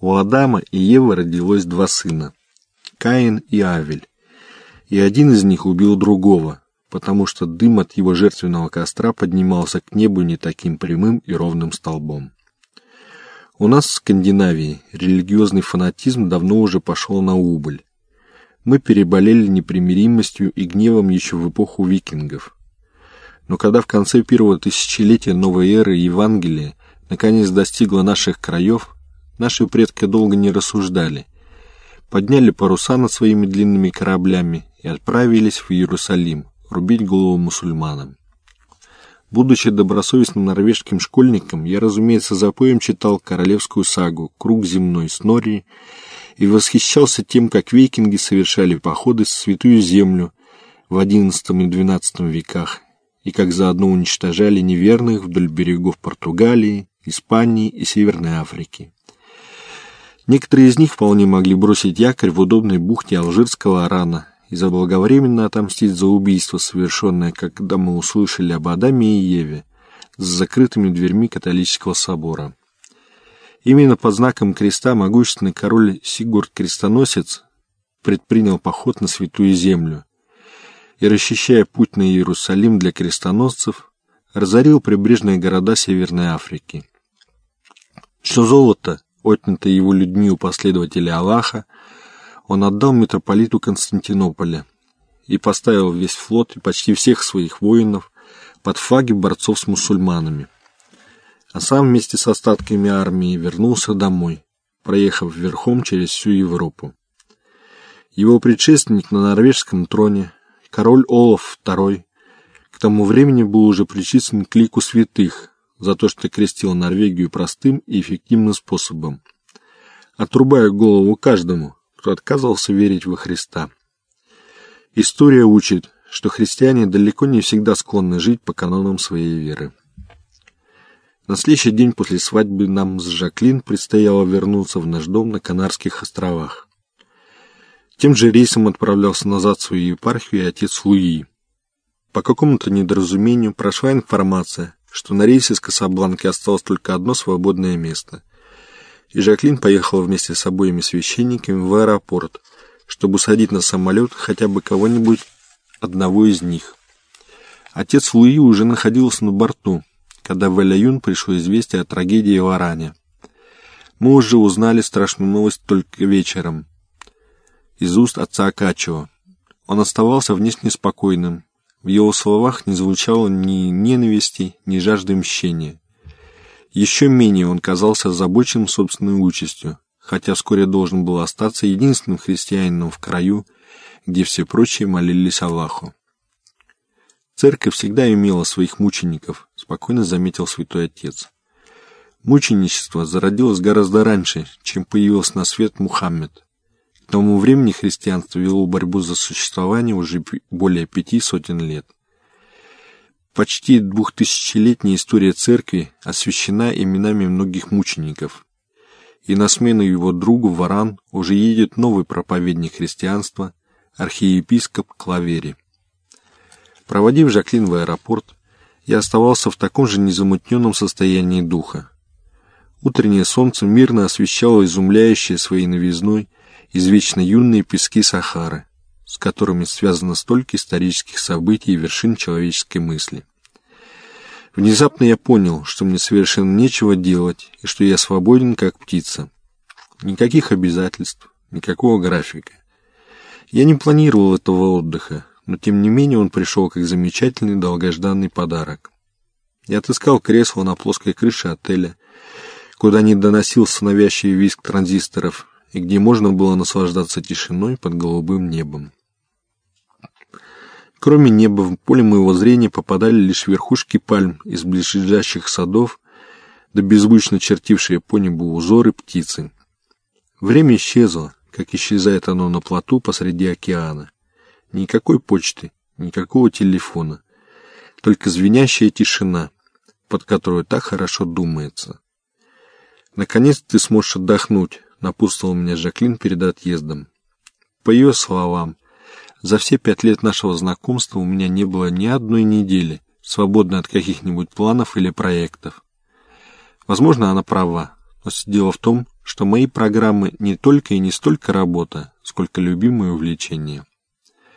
У Адама и Евы родилось два сына – Каин и Авель. И один из них убил другого, потому что дым от его жертвенного костра поднимался к небу не таким прямым и ровным столбом. У нас в Скандинавии религиозный фанатизм давно уже пошел на убыль. Мы переболели непримиримостью и гневом еще в эпоху викингов. Но когда в конце первого тысячелетия новой эры Евангелие наконец достигло наших краев, наши предки долго не рассуждали. Подняли паруса над своими длинными кораблями и отправились в Иерусалим, рубить голову мусульманам. Будучи добросовестным норвежским школьником, я, разумеется, запоем читал королевскую сагу «Круг земной» Снорри и восхищался тем, как викинги совершали походы в Святую Землю в XI и XII веках и как заодно уничтожали неверных вдоль берегов Португалии, Испании и Северной Африки. Некоторые из них вполне могли бросить якорь в удобной бухте Алжирского Арана и заблаговременно отомстить за убийство, совершенное, когда мы услышали об Адаме и Еве, с закрытыми дверьми католического собора. Именно под знаком креста могущественный король Сигурд Крестоносец предпринял поход на Святую Землю и, расчищая путь на Иерусалим для крестоносцев, разорил прибрежные города Северной Африки. Все золото, отнятое его людьми у последователей Аллаха, он отдал митрополиту Константинополя и поставил весь флот и почти всех своих воинов под флаги борцов с мусульманами. А сам вместе с остатками армии вернулся домой, проехав верхом через всю Европу. Его предшественник на норвежском троне, король Олаф II, к тому времени был уже причислен к лику святых за то, что крестил Норвегию простым и эффективным способом, отрубая голову каждому, кто отказывался верить во Христа. История учит, что христиане далеко не всегда склонны жить по канонам своей веры. На следующий день после свадьбы нам с Жаклин предстояло вернуться в наш дом на Канарских островах. Тем же рейсом отправлялся назад в свою епархию и отец Луи. По какому-то недоразумению прошла информация, что на рейсе с Касабланки осталось только одно свободное место и Жаклин поехала вместе с обоими священниками в аэропорт, чтобы садить на самолет хотя бы кого-нибудь одного из них. Отец Луи уже находился на борту, когда в Эляюн пришло известие о трагедии в Аране. Мы уже узнали страшную новость только вечером, из уст отца Акачева. Он оставался внешне спокойным. В его словах не звучало ни ненависти, ни жажды мщения. Еще менее он казался озабоченным собственной участью, хотя вскоре должен был остаться единственным христианином в краю, где все прочие молились Аллаху. Церковь всегда имела своих мучеников, спокойно заметил святой отец. Мученичество зародилось гораздо раньше, чем появился на свет Мухаммед. К тому времени христианство вело борьбу за существование уже более пяти сотен лет. Почти двухтысячелетняя история церкви освящена именами многих мучеников, и на смену его другу Варан уже едет новый проповедник христианства, архиепископ Клавери. Проводив Жаклин в аэропорт, я оставался в таком же незамутненном состоянии духа. Утреннее солнце мирно освещало изумляющие своей новизной извечно юные пески Сахары, с которыми связано столько исторических событий и вершин человеческой мысли. Внезапно я понял, что мне совершенно нечего делать и что я свободен, как птица. Никаких обязательств, никакого графика. Я не планировал этого отдыха, но тем не менее он пришел как замечательный долгожданный подарок. Я отыскал кресло на плоской крыше отеля, куда не доносился навязчивый визг транзисторов и где можно было наслаждаться тишиной под голубым небом. Кроме неба, в поле моего зрения попадали лишь верхушки пальм из ближайших садов, да беззвучно чертившие по небу узоры птицы. Время исчезло, как исчезает оно на плоту посреди океана. Никакой почты, никакого телефона, только звенящая тишина, под которую так хорошо думается. «Наконец ты сможешь отдохнуть», — напутствовал меня Жаклин перед отъездом. По ее словам, за все пять лет нашего знакомства у меня не было ни одной недели, свободной от каких-нибудь планов или проектов. Возможно, она права, но дело в том, что мои программы не только и не столько работа, сколько любимое увлечение.